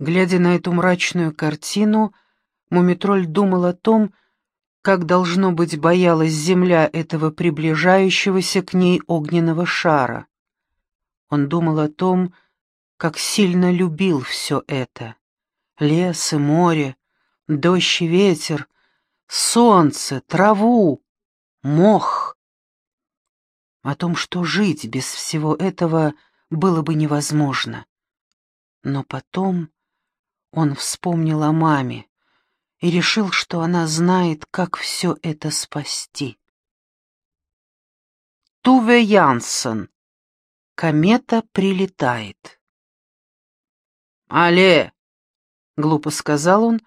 Глядя на эту мрачную картину, Мумитроль думал о том, как, должно быть, боялась земля этого приближающегося к ней огненного шара. Он думал о том, как сильно любил все это. Лес и море, дождь и ветер, солнце, траву, мох. О том, что жить без всего этого было бы невозможно. Но потом он вспомнил о маме и решил, что она знает, как все это спасти. Туве Янсен. Комета прилетает. «Але!» — глупо сказал он,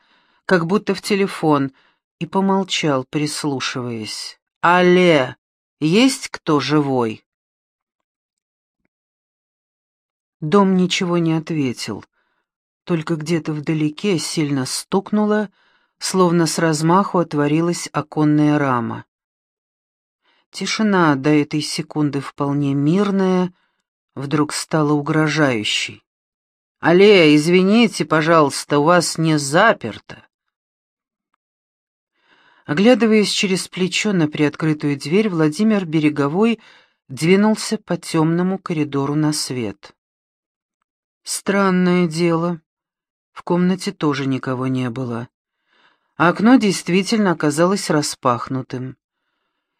как будто в телефон, и помолчал, прислушиваясь. «Але! Есть кто живой?» Дом ничего не ответил, только где-то вдалеке сильно стукнуло, словно с размаху отворилась оконная рама. Тишина до этой секунды вполне мирная, вдруг стала угрожающей. «Алле, извините, пожалуйста, у вас не заперто». Оглядываясь через плечо на приоткрытую дверь, Владимир Береговой двинулся по темному коридору на свет. Странное дело. В комнате тоже никого не было. Окно действительно оказалось распахнутым.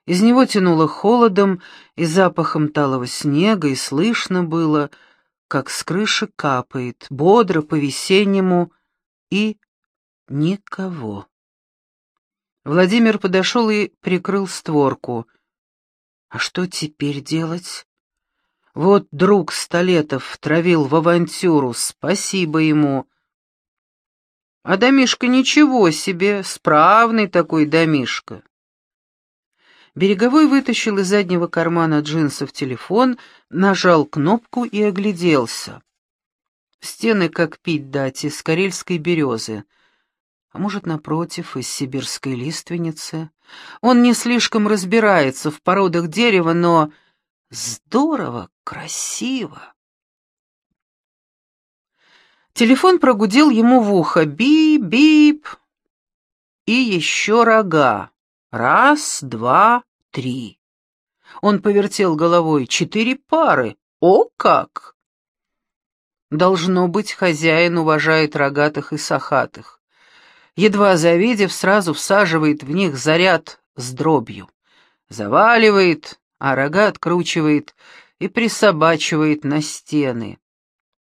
Из него тянуло холодом и запахом талого снега, и слышно было, как с крыши капает, бодро по-весеннему, и никого. Владимир подошел и прикрыл створку. А что теперь делать? Вот друг Столетов травил в авантюру, спасибо ему. А домишка ничего себе, справный такой домишка. Береговой вытащил из заднего кармана джинсов телефон, нажал кнопку и огляделся. Стены, как пить дать, из карельской березы. А может, напротив, из сибирской лиственницы. Он не слишком разбирается в породах дерева, но Здорово, красиво. Телефон прогудел ему в ухо. Бип-бип. И еще рога. Раз, два, три. Он повертел головой. Четыре пары. О как! Должно быть, хозяин уважает рогатых и сахатых. Едва завидев, сразу всаживает в них заряд с дробью. Заваливает, а рога откручивает и присобачивает на стены.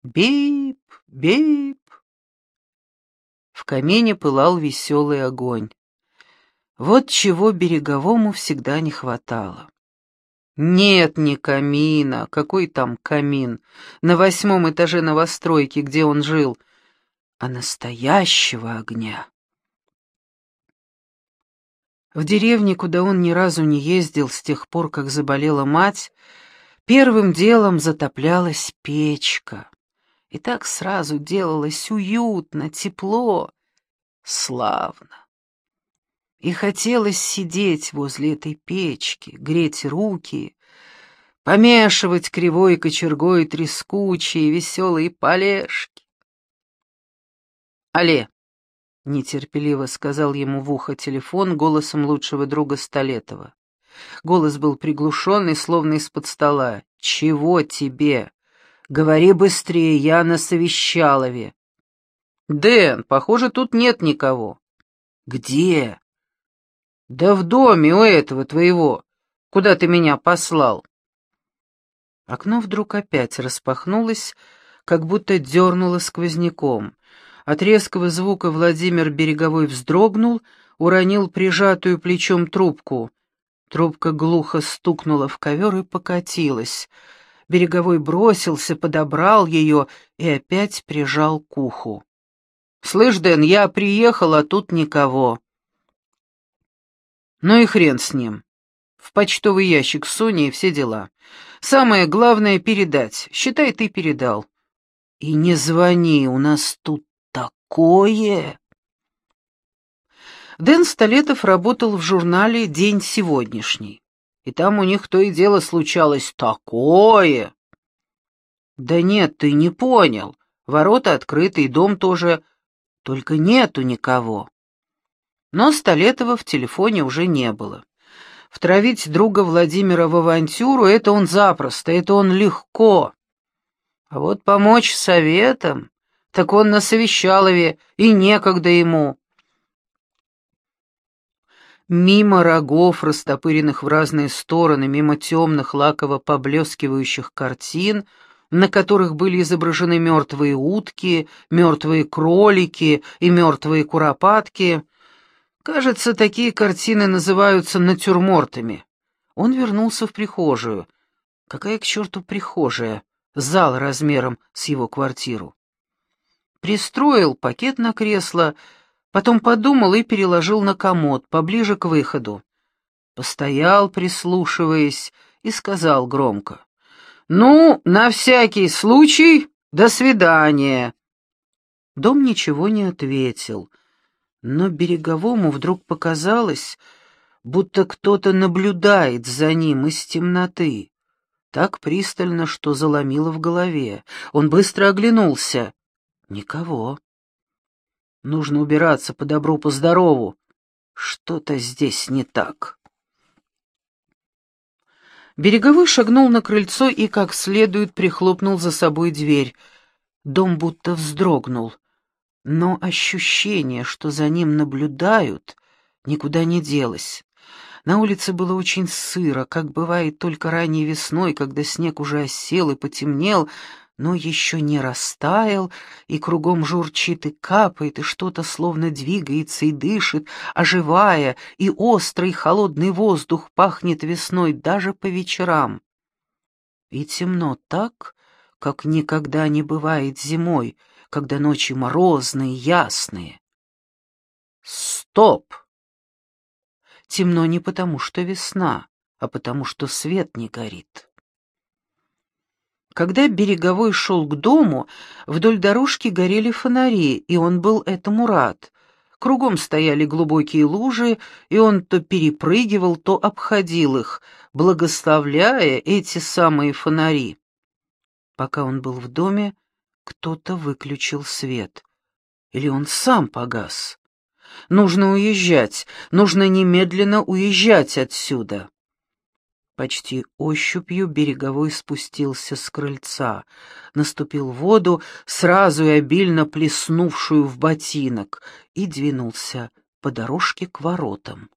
Бип, бип. В камине пылал веселый огонь. Вот чего береговому всегда не хватало. Нет ни камина, какой там камин, на восьмом этаже новостройки, где он жил, а настоящего огня. В деревне, куда он ни разу не ездил с тех пор, как заболела мать, первым делом затоплялась печка. И так сразу делалось уютно, тепло, славно. И хотелось сидеть возле этой печки, греть руки, помешивать кривой кочергой трескучие веселые полежки. Але, нетерпеливо сказал ему в ухо телефон голосом лучшего друга Столетова. Голос был приглушенный, словно из-под стола. «Чего тебе? Говори быстрее, я на совещалове». «Дэн, похоже, тут нет никого». «Где?» «Да в доме у этого твоего. Куда ты меня послал?» Окно вдруг опять распахнулось, как будто дернуло сквозняком. От резкого звука Владимир Береговой вздрогнул, уронил прижатую плечом трубку. Трубка глухо стукнула в ковер и покатилась. Береговой бросился, подобрал ее и опять прижал к уху. «Слышь, Дэн, я приехал, а тут никого». «Ну и хрен с ним. В почтовый ящик Сони и все дела. Самое главное — передать. Считай, ты передал». «И не звони, у нас тут такое!» Дэн Столетов работал в журнале «День сегодняшний», и там у них то и дело случалось такое. «Да нет, ты не понял. Ворота открыты, и дом тоже, только нету никого. Но Столетова в телефоне уже не было. Втравить друга Владимира в авантюру — это он запросто, это он легко. А вот помочь советам, так он на Совещалове, и некогда ему. Мимо рогов, растопыренных в разные стороны, мимо темных лаково поблескивающих картин, на которых были изображены мертвые утки, мертвые кролики и мертвые куропатки. Кажется, такие картины называются натюрмортами. Он вернулся в прихожую. Какая к черту прихожая? Зал размером с его квартиру. Пристроил пакет на кресло, Потом подумал и переложил на комод, поближе к выходу. Постоял, прислушиваясь, и сказал громко. «Ну, на всякий случай, до свидания». Дом ничего не ответил, но Береговому вдруг показалось, будто кто-то наблюдает за ним из темноты. Так пристально, что заломило в голове. Он быстро оглянулся. Никого. Нужно убираться по добру, по здорову. Что-то здесь не так. Береговой шагнул на крыльцо и как следует прихлопнул за собой дверь. Дом будто вздрогнул. Но ощущение, что за ним наблюдают, никуда не делось. На улице было очень сыро, как бывает только ранней весной, когда снег уже осел и потемнел, но еще не растаял, и кругом журчит и капает, и что-то словно двигается и дышит, оживая, и острый холодный воздух пахнет весной даже по вечерам. И темно так, как никогда не бывает зимой, когда ночи морозные, ясные. Стоп! Темно не потому, что весна, а потому, что свет не горит. Когда Береговой шел к дому, вдоль дорожки горели фонари, и он был этому рад. Кругом стояли глубокие лужи, и он то перепрыгивал, то обходил их, благословляя эти самые фонари. Пока он был в доме, кто-то выключил свет. Или он сам погас. Нужно уезжать, нужно немедленно уезжать отсюда. Почти ощупью береговой спустился с крыльца, наступил в воду, сразу и обильно плеснувшую в ботинок, и двинулся по дорожке к воротам.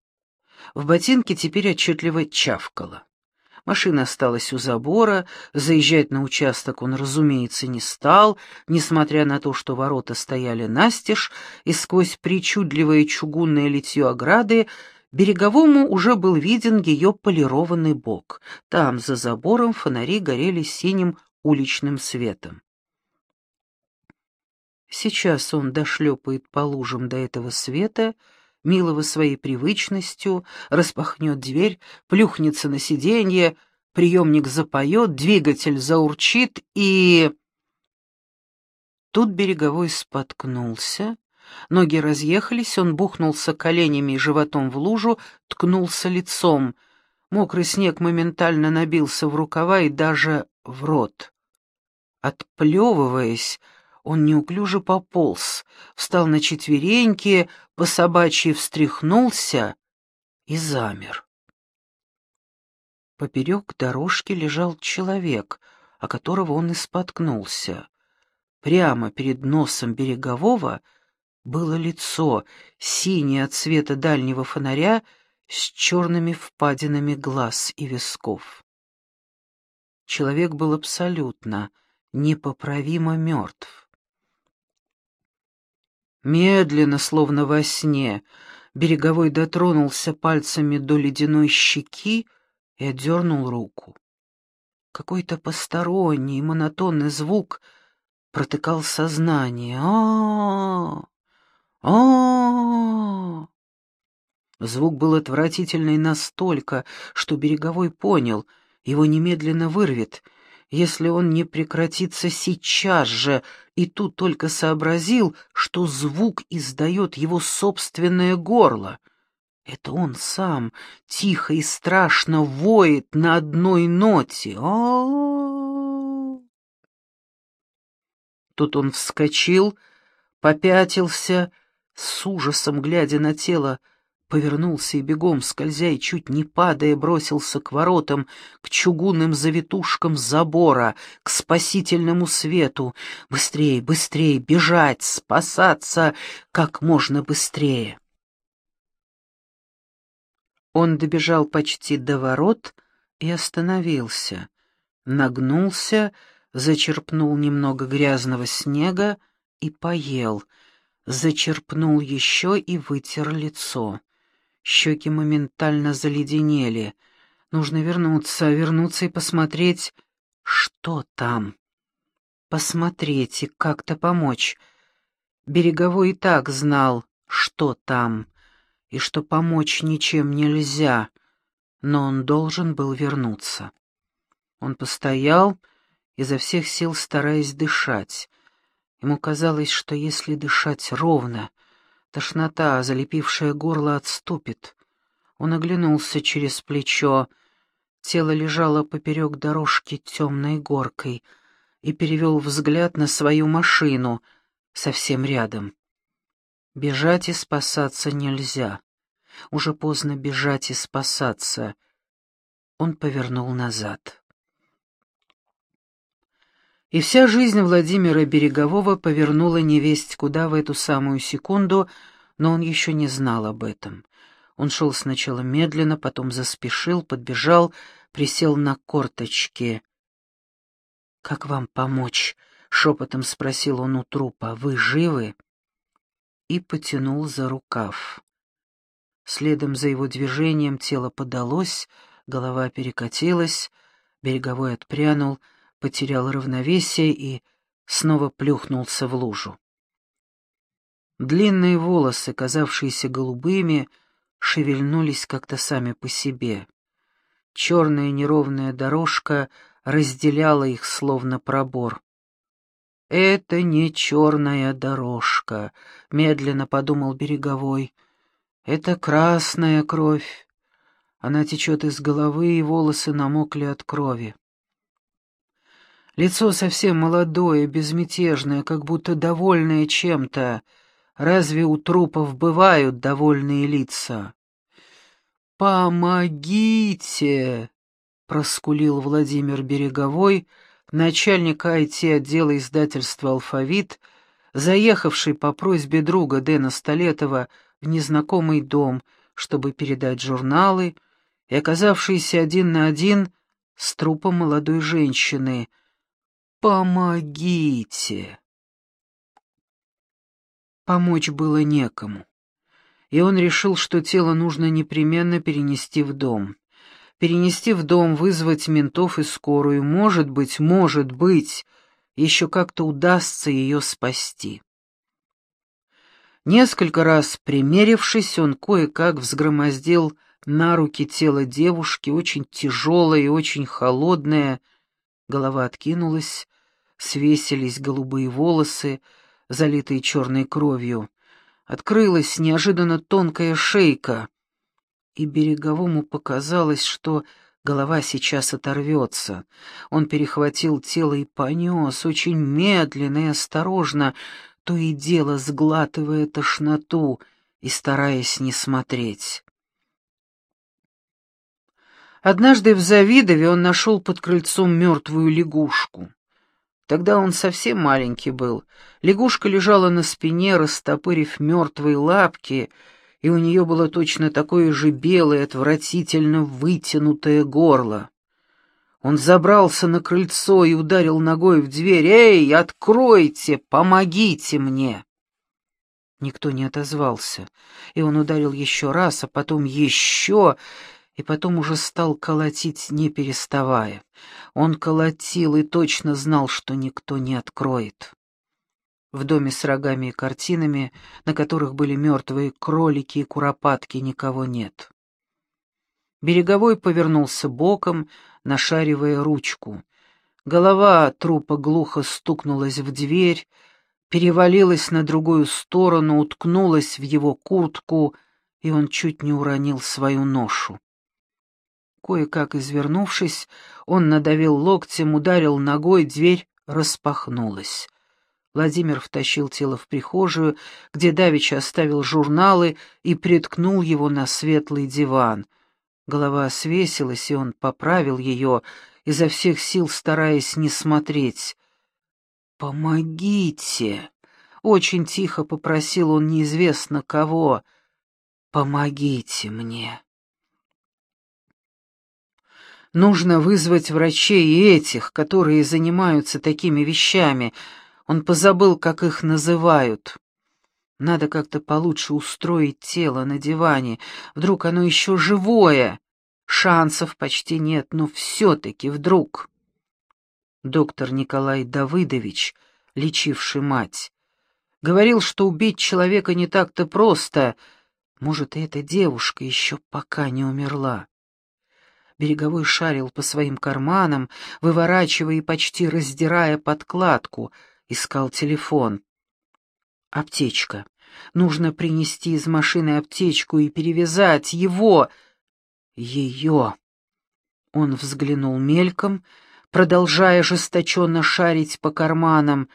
В ботинке теперь отчетливо чавкало. Машина осталась у забора, заезжать на участок он, разумеется, не стал, несмотря на то, что ворота стояли настежь, и сквозь причудливое чугунное литье ограды Береговому уже был виден ее полированный бок. Там, за забором, фонари горели синим уличным светом. Сейчас он дошлепает по лужам до этого света, милого своей привычностью, распахнет дверь, плюхнется на сиденье, приемник запоет, двигатель заурчит и... Тут Береговой споткнулся, Ноги разъехались, он бухнулся коленями и животом в лужу, ткнулся лицом. Мокрый снег моментально набился в рукава и даже в рот. Отплевываясь, он неуклюже пополз, встал на четвереньки, по собачьи встряхнулся и замер. Поперек дорожки лежал человек, о которого он и споткнулся. Прямо перед носом берегового — было лицо, синее от света дальнего фонаря, с черными впадинами глаз и висков. Человек был абсолютно, непоправимо мертв. Медленно, словно во сне, Береговой дотронулся пальцами до ледяной щеки и отдернул руку. Какой-то посторонний, монотонный звук протыкал сознание. а, -а, -а, -а а, Звук был отвратительный настолько, что Береговой понял, его немедленно вырвет, если он не прекратится сейчас же, и тут только сообразил, что звук издает его собственное горло. Это он сам тихо и страшно воет на одной ноте. а, -а, -а Тут он вскочил, попятился, с ужасом глядя на тело, повернулся и бегом, скользя и чуть не падая, бросился к воротам, к чугунным завитушкам забора, к спасительному свету. Быстрее, быстрее, бежать, спасаться как можно быстрее. Он добежал почти до ворот и остановился, нагнулся, зачерпнул немного грязного снега и поел, зачерпнул еще и вытер лицо. Щеки моментально заледенели. Нужно вернуться, вернуться и посмотреть, что там. Посмотреть и как-то помочь. Береговой и так знал, что там, и что помочь ничем нельзя, но он должен был вернуться. Он постоял, изо всех сил стараясь дышать. Ему казалось, что если дышать ровно, Тошнота, залепившая горло, отступит. Он оглянулся через плечо. Тело лежало поперек дорожки темной горкой и перевел взгляд на свою машину, совсем рядом. Бежать и спасаться нельзя. Уже поздно бежать и спасаться. Он повернул назад. И вся жизнь Владимира Берегового повернула невесть куда в эту самую секунду, но он еще не знал об этом. Он шел сначала медленно, потом заспешил, подбежал, присел на корточки. «Как вам помочь?» — шепотом спросил он у трупа. «Вы живы?» И потянул за рукав. Следом за его движением тело подалось, голова перекатилась, береговой отпрянул — потерял равновесие и снова плюхнулся в лужу. Длинные волосы, казавшиеся голубыми, шевельнулись как-то сами по себе. Черная неровная дорожка разделяла их словно пробор. «Это не черная дорожка», — медленно подумал Береговой. «Это красная кровь. Она течет из головы, и волосы намокли от крови. Лицо совсем молодое, безмятежное, как будто довольное чем-то. Разве у трупов бывают довольные лица? «Помогите!» — проскулил Владимир Береговой, начальник IT-отдела издательства «Алфавит», заехавший по просьбе друга Дэна Столетова в незнакомый дом, чтобы передать журналы, и оказавшийся один на один с трупом молодой женщины — «Помогите!» Помочь было некому, и он решил, что тело нужно непременно перенести в дом. Перенести в дом, вызвать ментов и скорую, может быть, может быть, еще как-то удастся ее спасти. Несколько раз примерившись, он кое-как взгромоздил на руки тело девушки, очень тяжелое и очень холодное, голова откинулась, свесились голубые волосы, залитые черной кровью. Открылась неожиданно тонкая шейка, и Береговому показалось, что голова сейчас оторвется. Он перехватил тело и понес, очень медленно и осторожно, то и дело сглатывая тошноту и стараясь не смотреть. Однажды в Завидове он нашел под крыльцом мертвую лягушку. Тогда он совсем маленький был. Лягушка лежала на спине, растопырив мертвые лапки, и у нее было точно такое же белое, отвратительно вытянутое горло. Он забрался на крыльцо и ударил ногой в дверь. «Эй, откройте! Помогите мне!» Никто не отозвался, и он ударил еще раз, а потом еще, и потом уже стал колотить, не переставая. Он колотил и точно знал, что никто не откроет. В доме с рогами и картинами, на которых были мертвые кролики и куропатки, никого нет. Береговой повернулся боком, нашаривая ручку. Голова трупа глухо стукнулась в дверь, перевалилась на другую сторону, уткнулась в его куртку, и он чуть не уронил свою ношу. Кое-как извернувшись, он надавил локтем, ударил ногой, дверь распахнулась. Владимир втащил тело в прихожую, где Давича оставил журналы и приткнул его на светлый диван. Голова свесилась, и он поправил ее, изо всех сил стараясь не смотреть. «Помогите!» — очень тихо попросил он неизвестно кого. «Помогите мне!» Нужно вызвать врачей и этих, которые занимаются такими вещами — он позабыл, как их называют. Надо как-то получше устроить тело на диване. Вдруг оно еще живое. Шансов почти нет, но все-таки вдруг. Доктор Николай Давыдович, лечивший мать, говорил, что убить человека не так-то просто. Может, и эта девушка еще пока не умерла. Береговой шарил по своим карманам, выворачивая и почти раздирая подкладку — искал телефон. Аптечка. Нужно принести из машины аптечку и перевязать его. Ее. Он взглянул мельком, продолжая ожесточенно шарить по карманам.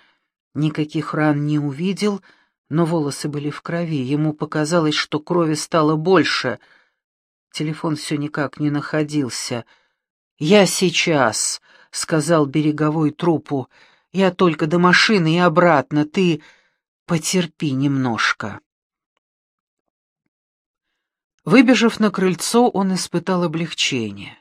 Никаких ран не увидел, но волосы были в крови. Ему показалось, что крови стало больше. Телефон все никак не находился. «Я сейчас», — сказал береговой трупу, — я только до машины и обратно. Ты потерпи немножко. Выбежав на крыльцо, он испытал облегчение.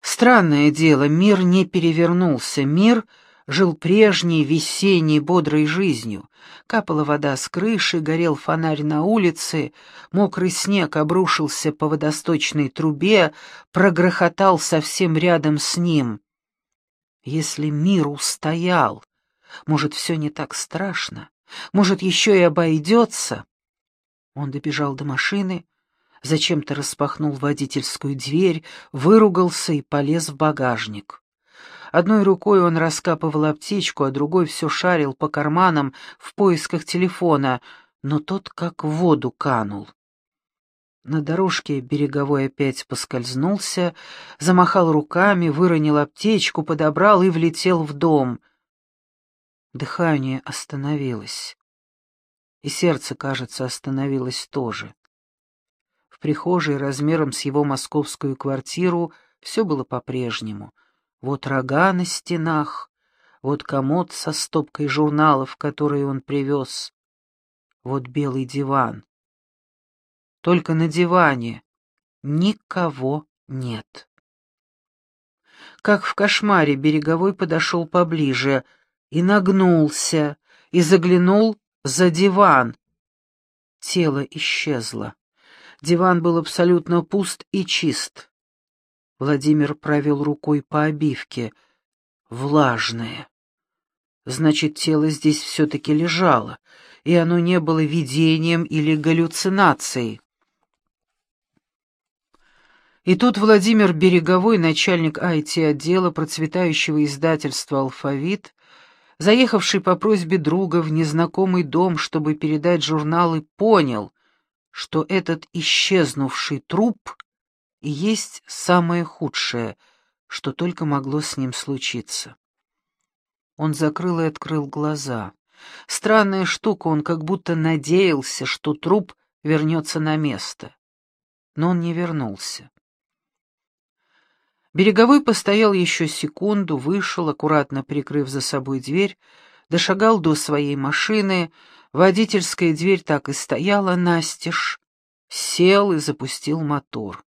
Странное дело, мир не перевернулся, мир жил прежней весенней бодрой жизнью. Капала вода с крыши, горел фонарь на улице, мокрый снег обрушился по водосточной трубе, прогрохотал совсем рядом с ним. Если мир устоял, может, все не так страшно, может, еще и обойдется. Он добежал до машины, зачем-то распахнул водительскую дверь, выругался и полез в багажник. Одной рукой он раскапывал аптечку, а другой все шарил по карманам в поисках телефона, но тот как в воду канул. На дорожке береговой опять поскользнулся, замахал руками, выронил аптечку, подобрал и влетел в дом. Дыхание остановилось. И сердце, кажется, остановилось тоже. В прихожей размером с его московскую квартиру все было по-прежнему. Вот рога на стенах, вот комод со стопкой журналов, которые он привез, вот белый диван. Только на диване никого нет. Как в кошмаре Береговой подошел поближе и нагнулся, и заглянул за диван. Тело исчезло. Диван был абсолютно пуст и чист. Владимир провел рукой по обивке. Влажное. Значит, тело здесь все-таки лежало, и оно не было видением или галлюцинацией. И тут Владимир Береговой, начальник IT-отдела процветающего издательства «Алфавит», заехавший по просьбе друга в незнакомый дом, чтобы передать журналы, понял, что этот исчезнувший труп есть самое худшее, что только могло с ним случиться. Он закрыл и открыл глаза. Странная штука, он как будто надеялся, что труп вернется на место. Но он не вернулся. Береговой постоял еще секунду, вышел, аккуратно прикрыв за собой дверь, дошагал до своей машины, водительская дверь так и стояла настежь, сел и запустил мотор.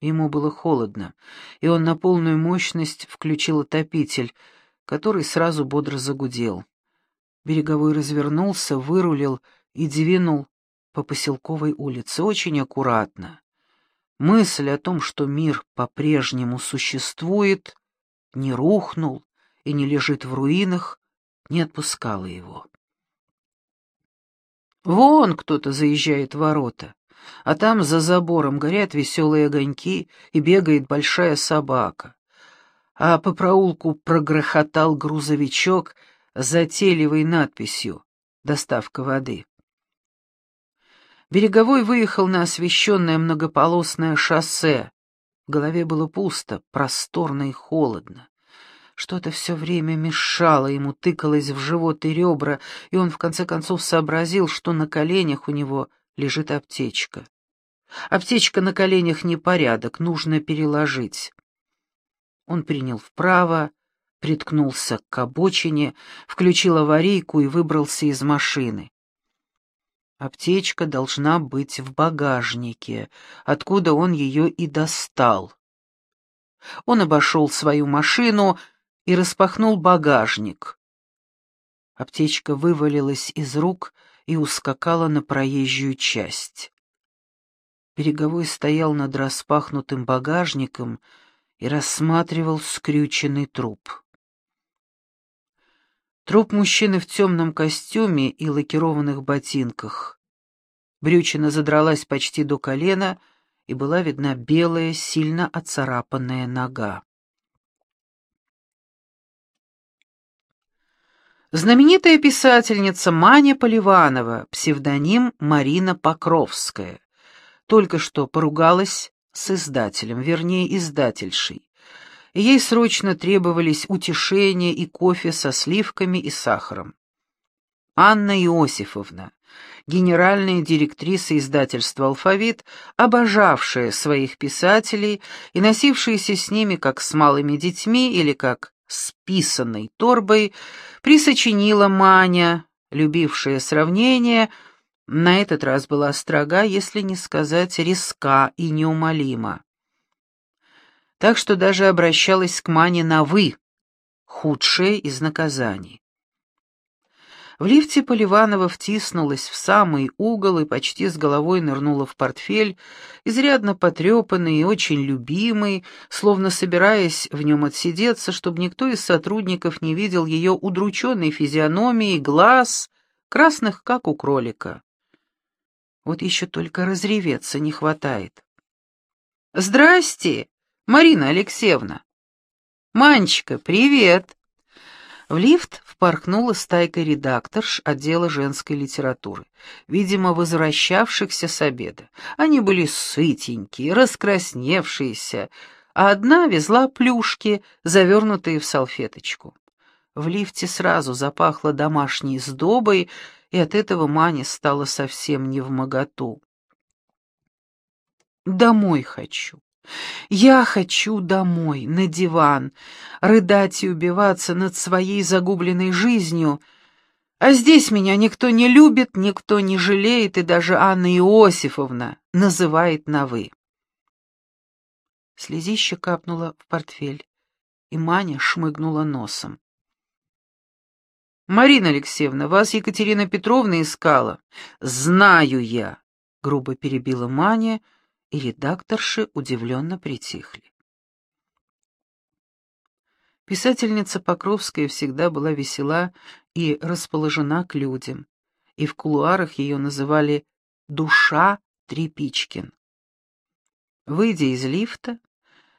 Ему было холодно, и он на полную мощность включил отопитель, который сразу бодро загудел. Береговой развернулся, вырулил и двинул по поселковой улице очень аккуратно. Мысль о том, что мир по-прежнему существует, не рухнул и не лежит в руинах, не отпускала его. Вон кто-то заезжает в ворота, а там за забором горят веселые огоньки и бегает большая собака. А по проулку прогрохотал грузовичок с затейливой надписью «Доставка воды». Береговой выехал на освещенное многополосное шоссе. В голове было пусто, просторно и холодно. Что-то все время мешало ему, тыкалось в живот и ребра, и он в конце концов сообразил, что на коленях у него лежит аптечка. Аптечка на коленях непорядок, нужно переложить. Он принял вправо, приткнулся к обочине, включил аварийку и выбрался из машины. Аптечка должна быть в багажнике, откуда он ее и достал. Он обошел свою машину и распахнул багажник. Аптечка вывалилась из рук и ускакала на проезжую часть. Береговой стоял над распахнутым багажником и рассматривал скрюченный труп. Труп мужчины в темном костюме и лакированных ботинках. Брючина задралась почти до колена, и была видна белая, сильно оцарапанная нога. Знаменитая писательница Маня Поливанова, псевдоним Марина Покровская, только что поругалась с издателем, вернее, издательшей. Ей срочно требовались утешение и кофе со сливками и сахаром. Анна Иосифовна, генеральная директриса издательства «Алфавит», обожавшая своих писателей и носившаяся с ними как с малыми детьми или как с торбой, присочинила Маня, любившая сравнение, на этот раз была строга, если не сказать резка и неумолима. Так что даже обращалась к Мане на «вы», худшее из наказаний. В лифте Поливанова втиснулась в самый угол и почти с головой нырнула в портфель, изрядно потрепанный и очень любимый, словно собираясь в нем отсидеться, чтобы никто из сотрудников не видел ее удрученной физиономии, глаз, красных, как у кролика. Вот еще только разреветься не хватает. «Здрасте, Марина Алексеевна!» «Манечка, привет!» В лифт впорхнула стайка редакторш отдела женской литературы, видимо, возвращавшихся с обеда. Они были сытенькие, раскрасневшиеся, а одна везла плюшки, завернутые в салфеточку. В лифте сразу запахло домашней сдобой, и от этого Мане стало совсем не в моготу. «Домой хочу», я хочу домой, на диван, рыдать и убиваться над своей загубленной жизнью, а здесь меня никто не любит, никто не жалеет, и даже Анна Иосифовна называет на «вы». Слезище капнуло в портфель, и Маня шмыгнула носом. «Марина Алексеевна, вас Екатерина Петровна искала». «Знаю я», — грубо перебила Маня, — и редакторши удивленно притихли. Писательница Покровская всегда была весела и расположена к людям, и в кулуарах ее называли «душа Трепичкин». Выйдя из лифта,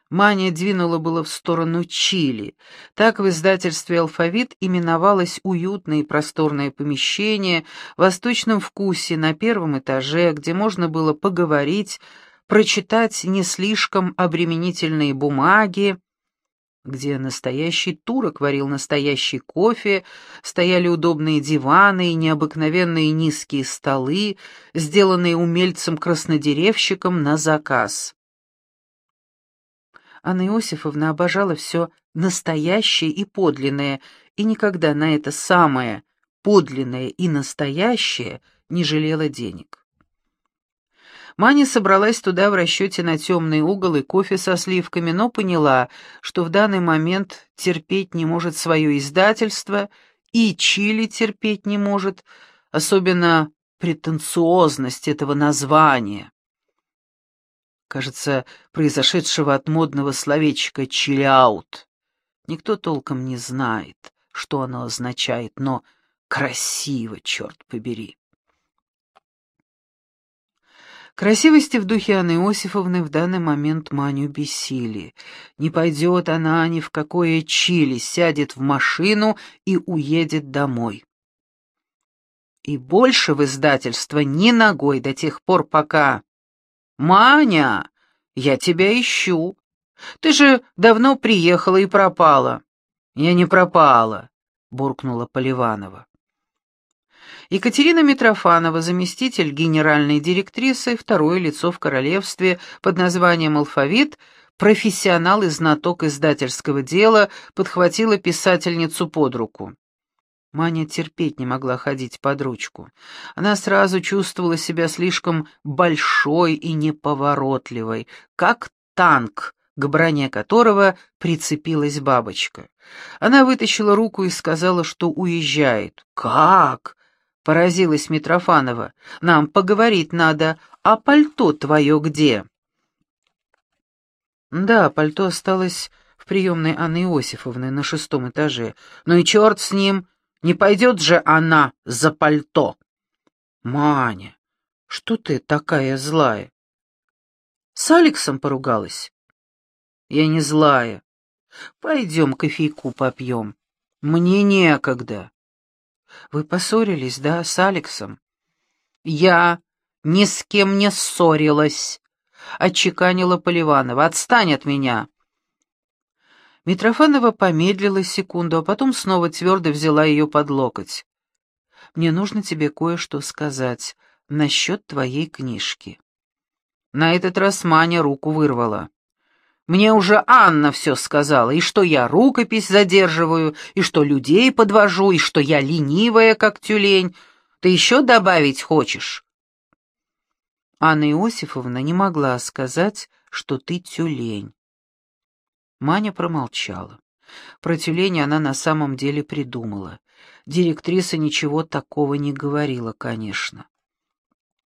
Маня двинула было в сторону Чили. Так в издательстве «Алфавит» именовалось уютное и просторное помещение в восточном вкусе на первом этаже, где можно было поговорить прочитать не слишком обременительные бумаги, где настоящий турок варил настоящий кофе, стояли удобные диваны и необыкновенные низкие столы, сделанные умельцем-краснодеревщиком на заказ. Анна Иосифовна обожала все настоящее и подлинное, и никогда на это самое подлинное и настоящее не жалела денег. Маня собралась туда в расчете на темный угол и кофе со сливками, но поняла, что в данный момент терпеть не может свое издательство, и Чили терпеть не может, особенно претенциозность этого названия. Кажется, произошедшего от модного словечка «чилляут». Никто толком не знает, что оно означает, но красиво, черт побери. Красивости в духе Анны Иосифовны в данный момент Маню бесили. Не пойдет она ни в какое Чили, сядет в машину и уедет домой. И больше в издательство ни ногой до тех пор, пока... «Маня, я тебя ищу. Ты же давно приехала и пропала. «Я не пропала», — буркнула Поливанова. Екатерина Митрофанова, заместитель генеральной директрисы, второе лицо в королевстве под названием «Алфавит», профессионал и знаток издательского дела, подхватила писательницу под руку. Маня терпеть не могла ходить под ручку. Она сразу чувствовала себя слишком большой и неповоротливой, как танк, к броне которого прицепилась бабочка. Она вытащила руку и сказала, что уезжает. «Как?» — поразилась Митрофанова. «Нам поговорить надо. А пальто твое где?» «Да, пальто осталось в приемной Анны Иосифовны на шестом этаже. Ну и черт с ним!» Не пойдет же она за пальто. Маня, что ты такая злая? С Алексом поругалась? Я не злая. Пойдем кофейку попьем. Мне некогда. Вы поссорились, да, с Алексом? Я ни с кем не ссорилась, — отчеканила Поливанова. Отстань от меня. Митрофанова помедлила секунду, а потом снова твердо взяла ее под локоть. «Мне нужно тебе кое-что сказать насчет твоей книжки». На этот раз Маня руку вырвала. «Мне уже Анна все сказала, и что я рукопись задерживаю, и что людей подвожу, и что я ленивая, как тюлень. Ты еще добавить хочешь?» Анна Иосифовна не могла сказать, что ты тюлень. Маня промолчала. Про тюленя она на самом деле придумала. Директриса ничего такого не говорила, конечно.